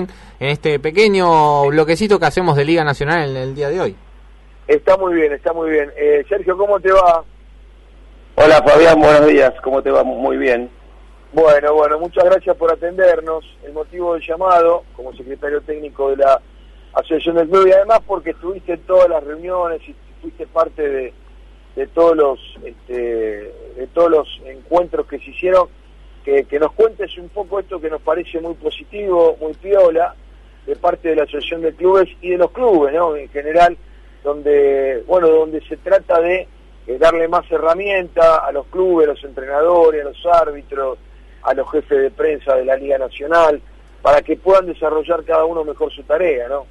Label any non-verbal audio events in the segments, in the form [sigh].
en este pequeño bloquecito que hacemos de Liga Nacional en el día de hoy. Está muy bien, está muy bien. Eh, Sergio, ¿cómo te va? Hola Fabián, buenos días, ¿cómo te va? Muy bien. Bueno, bueno, muchas gracias por atendernos. El motivo del llamado, como secretario técnico de la Asociación del Club, y además porque estuviste en todas las reuniones y fuiste parte de, de todos los este, de todos los encuentros que se hicieron que, nos cuentes un poco esto que nos parece muy positivo, muy piola, de parte de la Asociación de Clubes y de los clubes, ¿no? En general, donde, bueno, donde se trata de eh, darle más herramienta a los clubes, a los entrenadores, a los árbitros, a los jefes de prensa de la Liga Nacional, para que puedan desarrollar cada uno mejor su tarea, ¿no?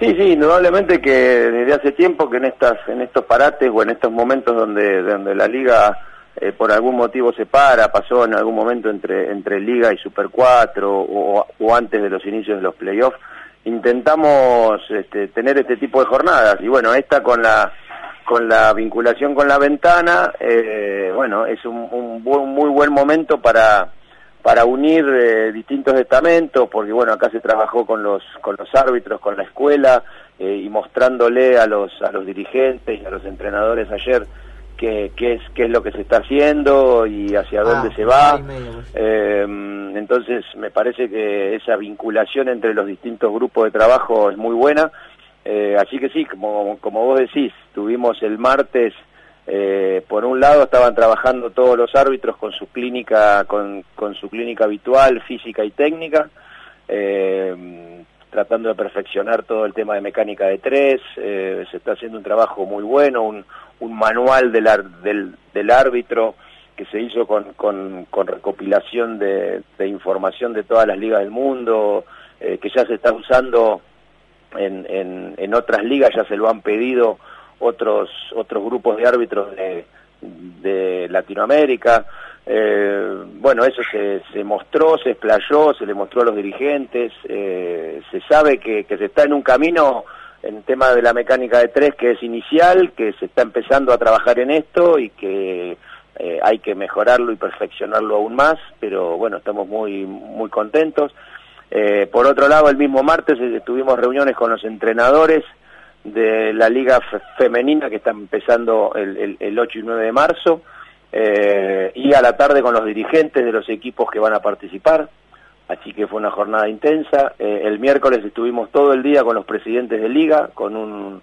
Sí, sí, indudablemente que desde hace tiempo que en estas en estos parates o en estos momentos donde donde la liga eh, por algún motivo se para, pasó en algún momento entre, entre Liga y Super 4 o, antes de los inicios de los playoffs, intentamos este, tener este tipo de jornadas. Y bueno, esta con la con la vinculación con la ventana, eh, bueno, es un, un, muy buen momento para para unir eh, distintos estamentos, porque bueno, acá se trabajó con los con los árbitros, con la escuela eh, y mostrándole a los a los dirigentes y a los entrenadores ayer qué, qué, es, qué es lo que se está haciendo y hacia ah, dónde se va. Eh, entonces, me parece que esa vinculación entre los distintos grupos de trabajo es muy buena. Eh, así que sí, como, como vos decís, tuvimos el martes, eh, por un lado estaban trabajando todos los árbitros con su clínica, con, con su clínica habitual, física y técnica. Eh, tratando de perfeccionar todo el tema de mecánica de tres, eh, se está haciendo un trabajo muy bueno, un, un manual del, del, del, árbitro que se hizo con, con, con recopilación de, de, información de todas las ligas del mundo, eh, que ya se está usando en, en, en, otras ligas, ya se lo han pedido otros, otros grupos de árbitros de, de Latinoamérica. Eh, bueno, eso se, se, mostró, se explayó, se le mostró a los dirigentes, eh, se sabe que, se está en un camino en tema de la mecánica de tres que es inicial, que se está empezando a trabajar en esto y que eh, hay que mejorarlo y perfeccionarlo aún más, pero bueno, estamos muy, muy contentos. Eh, por otro lado, el mismo martes tuvimos reuniones con los entrenadores de la liga femenina que está empezando el, el, el 8 y 9 de marzo eh, y a la tarde con los dirigentes de los equipos que van a participar, así que fue una jornada intensa. Eh, el miércoles estuvimos todo el día con los presidentes de liga, con un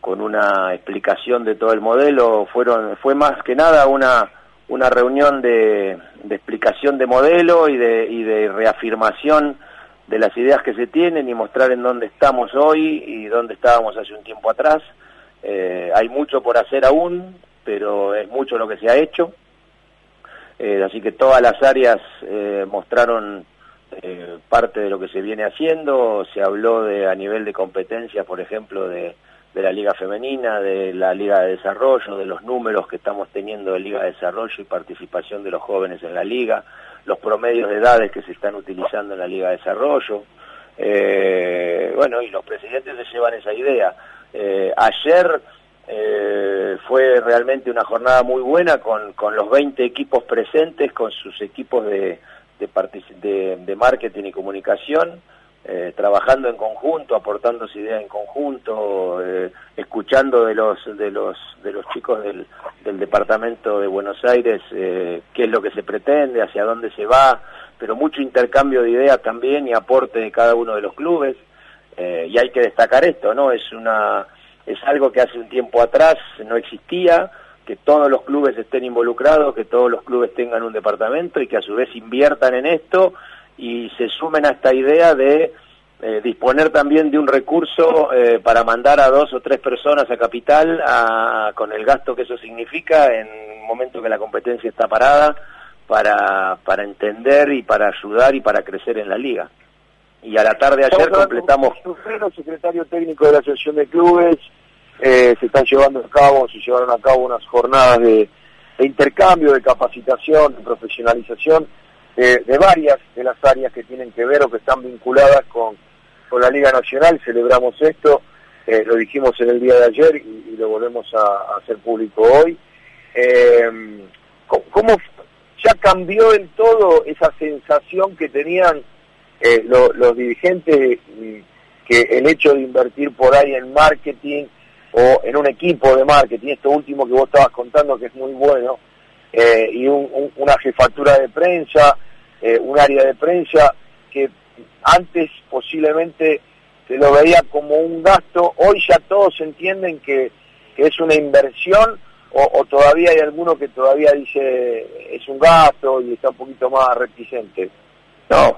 con una explicación de todo el modelo. Fueron fue más que nada una una reunión de, explicación de modelo y de, y de reafirmación de las ideas que se tienen y mostrar en dónde estamos hoy y dónde estábamos hace un tiempo atrás. Eh, hay mucho por hacer aún, pero es mucho lo que se ha hecho. Eh, así que todas las áreas eh, mostraron eh, parte de lo que se viene haciendo. Se habló de a nivel de competencia, por ejemplo, de, de la Liga Femenina, de la Liga de Desarrollo, de los números que estamos teniendo de Liga de Desarrollo y participación de los jóvenes en la Liga, los promedios de edades que se están utilizando en la Liga de Desarrollo. Eh, bueno, y los presidentes se llevan esa idea. Eh, ayer eh, fue realmente una jornada muy buena con, con los 20 equipos presentes, con sus equipos de, de, de, marketing y comunicación, eh, trabajando en conjunto, aportando su idea en conjunto, eh, escuchando de los de los de los chicos del, del departamento de Buenos Aires eh, qué es lo que se pretende, hacia dónde se va, pero mucho intercambio de ideas también y aporte de cada uno de los clubes. Y hay que destacar esto, ¿no? Es una es algo que hace un tiempo atrás no existía, que todos los clubes estén involucrados, que todos los clubes tengan un departamento y que a su vez inviertan en esto y se sumen a esta idea de eh, disponer también de un recurso eh, para mandar a dos o tres personas a capital a, con el gasto que eso significa en un momento que la competencia está parada para, para entender y para ayudar y para crecer en la liga. Y a la tarde ayer completamos... secretario técnico de la Asociación de Clubes, eh, se están llevando a cabo, se llevaron a cabo unas jornadas de, intercambio, de capacitación, de profesionalización de varias de las áreas que tienen que ver o que están vinculadas con, con la Liga Nacional. Celebramos esto, eh, lo dijimos en el día de ayer y, lo volvemos a, hacer público hoy. Eh, ¿Cómo ya cambió en todo esa sensación que tenían eh, los dirigentes que el hecho de invertir por ahí en marketing o en un equipo de marketing, esto último que vos estabas contando que es muy bueno, eh, y una jefatura de prensa, eh, un área de prensa que antes posiblemente se lo veía como un gasto, hoy ya todos entienden que, que es una inversión o, todavía hay alguno que todavía dice es un gasto y está un poquito más reticente. No,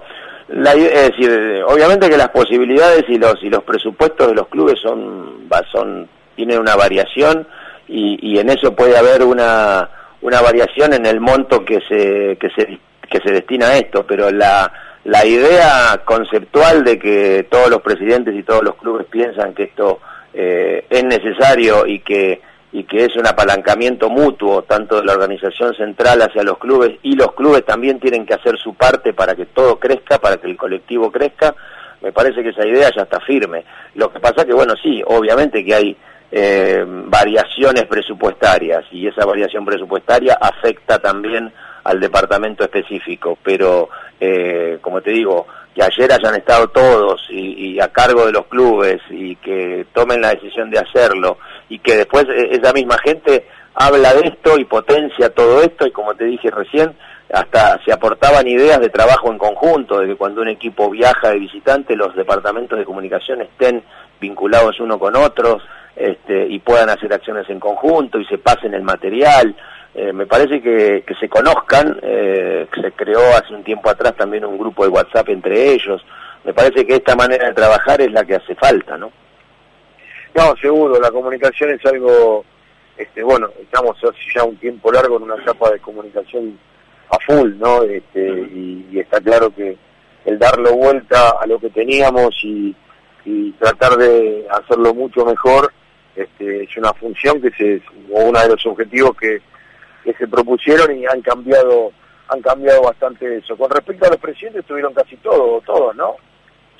la, es decir, obviamente que las posibilidades y los y los presupuestos de los clubes son son tienen una variación y, y en eso puede haber una una variación en el monto que se que se que se destina a esto, pero la la idea conceptual de que todos los presidentes y todos los clubes piensan que esto eh, es necesario y que y que es un apalancamiento mutuo tanto de la organización central hacia los clubes y los clubes también tienen que hacer su parte para que todo crezca, para que el colectivo crezca, me parece que esa idea ya está firme. Lo que pasa que, bueno, sí, obviamente que hay eh, variaciones presupuestarias y esa variación presupuestaria afecta también al departamento específico, pero eh, como te digo, que ayer hayan estado todos y, a cargo de los clubes y que tomen la decisión de hacerlo y que después e, esa misma gente habla de esto y potencia todo esto y como te dije recién, hasta se aportaban ideas de trabajo en conjunto, de que cuando un equipo viaja de visitante los departamentos de comunicación estén vinculados uno con otros este, y puedan hacer acciones en conjunto y se pasen el material. Eh, me parece que, que se conozcan, eh, se creó hace un tiempo atrás también un grupo de WhatsApp entre ellos. Me parece que esta manera de trabajar es la que hace falta, ¿no? No, seguro, la comunicación es algo, este, bueno, estamos hace ya un tiempo largo en una etapa de comunicación a full, ¿no? Este, y, está claro que el darle vuelta a lo que teníamos y, y tratar de hacerlo mucho mejor este, es una función que se, o uno de los objetivos que, que se propusieron y han cambiado han cambiado bastante eso. Con respecto a los presidentes, tuvieron casi todos, todos, ¿no?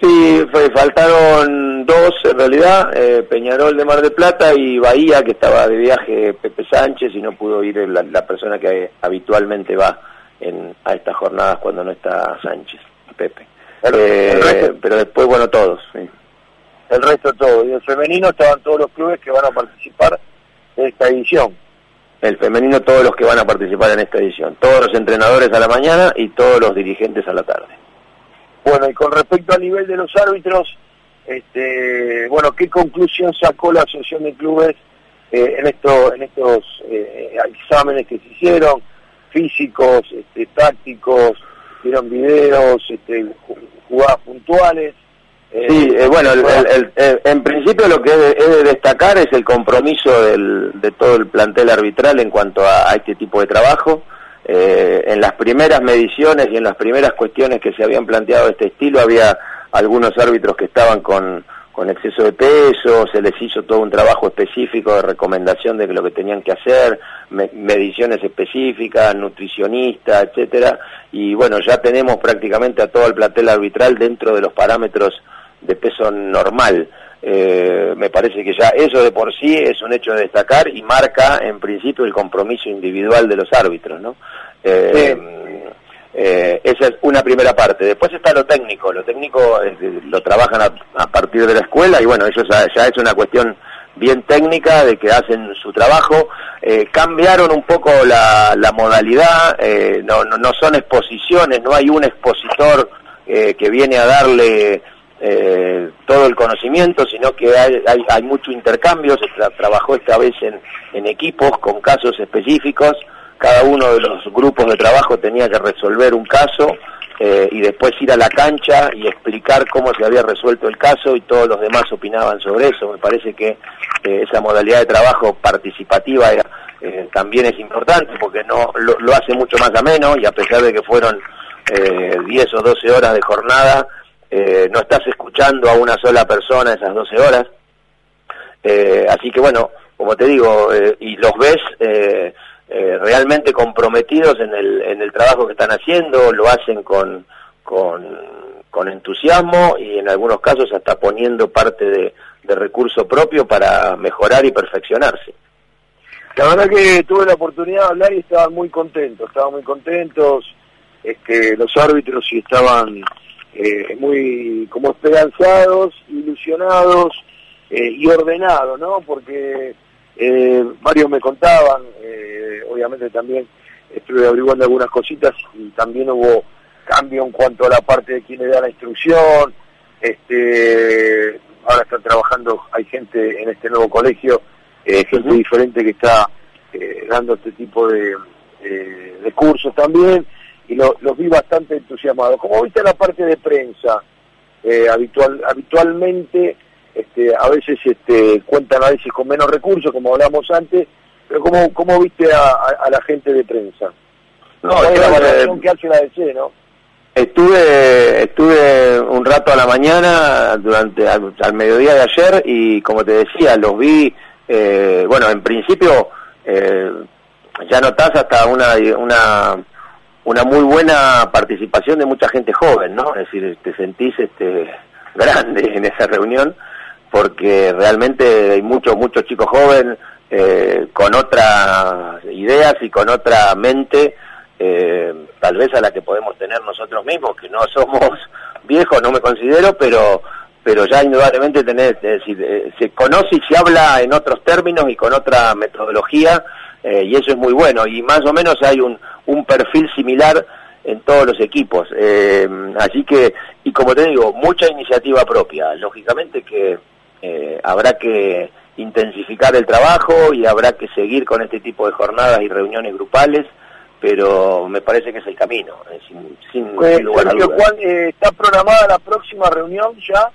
Sí, faltaron dos en realidad, eh, Peñarol de Mar del Plata y Bahía, que estaba de viaje Pepe Sánchez y no pudo ir la, persona que habitualmente va en, a estas jornadas cuando no está Sánchez, Pepe. Eh, pero después, bueno, todos. El resto todo. Y el femenino estaban todos los clubes que van a participar en esta edición. El femenino todos los que van a participar en esta edición. Todos los entrenadores a la mañana y todos los dirigentes a la tarde. Bueno, y con respecto al nivel de los árbitros, este, bueno, ¿qué conclusión sacó la Asociación de Clubes eh, en, esto, en estos eh, exámenes que se hicieron, físicos, este, tácticos, hicieron videos, este, jugadas puntuales? Eh, sí, bueno, en principio lo que es de, destacar es el compromiso de todo el plantel arbitral en cuanto a este tipo de trabajo. Eh, en las primeras mediciones y en las primeras cuestiones que se habían planteado de este estilo había algunos árbitros que estaban con, con exceso de peso, se les hizo todo un trabajo específico de recomendación de lo que tenían que hacer, mediciones específicas, nutricionista, etcétera, y bueno, ya tenemos prácticamente a todo el plantel arbitral dentro de los parámetros de peso normal. Eh, me parece que ya eso de por sí es un hecho de destacar y marca en principio el compromiso individual de los árbitros, ¿no? Eh, eh, esa es una primera parte. Después está lo técnico. Lo técnico lo trabajan a, partir de la escuela y bueno, eso ya, es una cuestión bien técnica de que hacen su trabajo. cambiaron un poco la, modalidad, no, no, no, son exposiciones, no hay un expositor que viene a darle eh, todo el conocimiento, sino que hay, hay, mucho intercambio, se trabajó esta vez en, en equipos con casos específicos, cada uno de los grupos de trabajo tenía que resolver un caso eh, y después ir a la cancha y explicar cómo se había resuelto el caso y todos los demás opinaban sobre eso. Me parece que eh, esa modalidad de trabajo participativa eh, también es importante porque no lo, lo, hace mucho más ameno y a pesar de que fueron 10 o 12 horas de jornada, eh, no estás escuchando a una sola persona esas 12 horas. Eh, así que bueno, como te digo, eh, y los ves realmente comprometidos en el, en el trabajo que están haciendo, lo hacen con, con, entusiasmo y en algunos casos hasta poniendo parte de, recurso propio para mejorar y perfeccionarse. La verdad que tuve la oportunidad de hablar y estaban muy contentos, estaban muy contentos, es que los árbitros y estaban eh, muy como esperanzados, ilusionados eh, y ordenados, ¿no? Porque eh, varios me contaban, obviamente también estuve averiguando algunas cositas y también hubo cambio en cuanto a la parte de quien le da la instrucción, este, ahora están trabajando, hay gente en este nuevo colegio, gente diferente que está dando este tipo de, de cursos también, y los vi bastante entusiasmados. Como viste la parte de prensa, eh, habitual, habitualmente este, a veces este, cuentan a veces con menos recursos, como hablamos antes, pero ¿cómo, cómo viste a, la gente de prensa? No, es la valoración que hace la DC, ¿no? Estuve, estuve un rato a la mañana, durante al, mediodía de ayer, y como te decía, los vi, eh, bueno, en principio eh, ya notás hasta una, una una muy buena participación de mucha gente joven, ¿no? Es decir, te sentís este grande en esa reunión porque realmente hay muchos, muchos chicos jóvenes eh, con otras ideas y con otra mente, eh, tal vez a la que podemos tener nosotros mismos, que no somos [laughs] viejos, no me considero, pero pero ya indudablemente tenés, es decir, eh, se conoce y se habla en otros términos y con otra metodología, y eso es muy bueno, y más o menos hay un, un perfil similar en todos los equipos. Eh, así que, y como te digo, mucha iniciativa propia. Lógicamente que eh, habrá que intensificar el trabajo y habrá que seguir con este tipo de jornadas y reuniones grupales, pero me parece que es el camino, eh, sin, sin, pues, lugar a ¿Está programada la próxima reunión ya?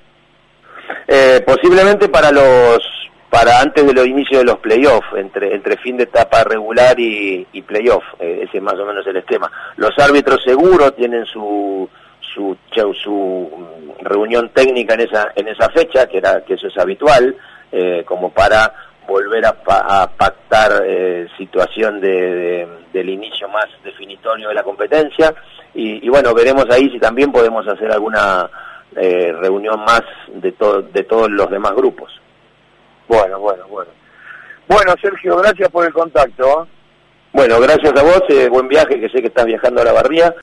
posiblemente para los para antes de los inicios de los playoffs, entre, entre fin de etapa regular y, y playoff, eh, ese es más o menos el esquema. Los árbitros seguros tienen su, su, su reunión técnica en esa, en esa fecha, que, era, que eso es habitual, eh, como para volver a, a pactar eh, situación de, del inicio más definitorio de la competencia. Y, bueno, veremos ahí si también podemos hacer alguna eh, reunión más de, de todos los demás grupos. Bueno, bueno, bueno. Bueno, Sergio, gracias por el contacto. ¿eh? Bueno, gracias a vos, eh, buen viaje, que sé que estás viajando a la barría.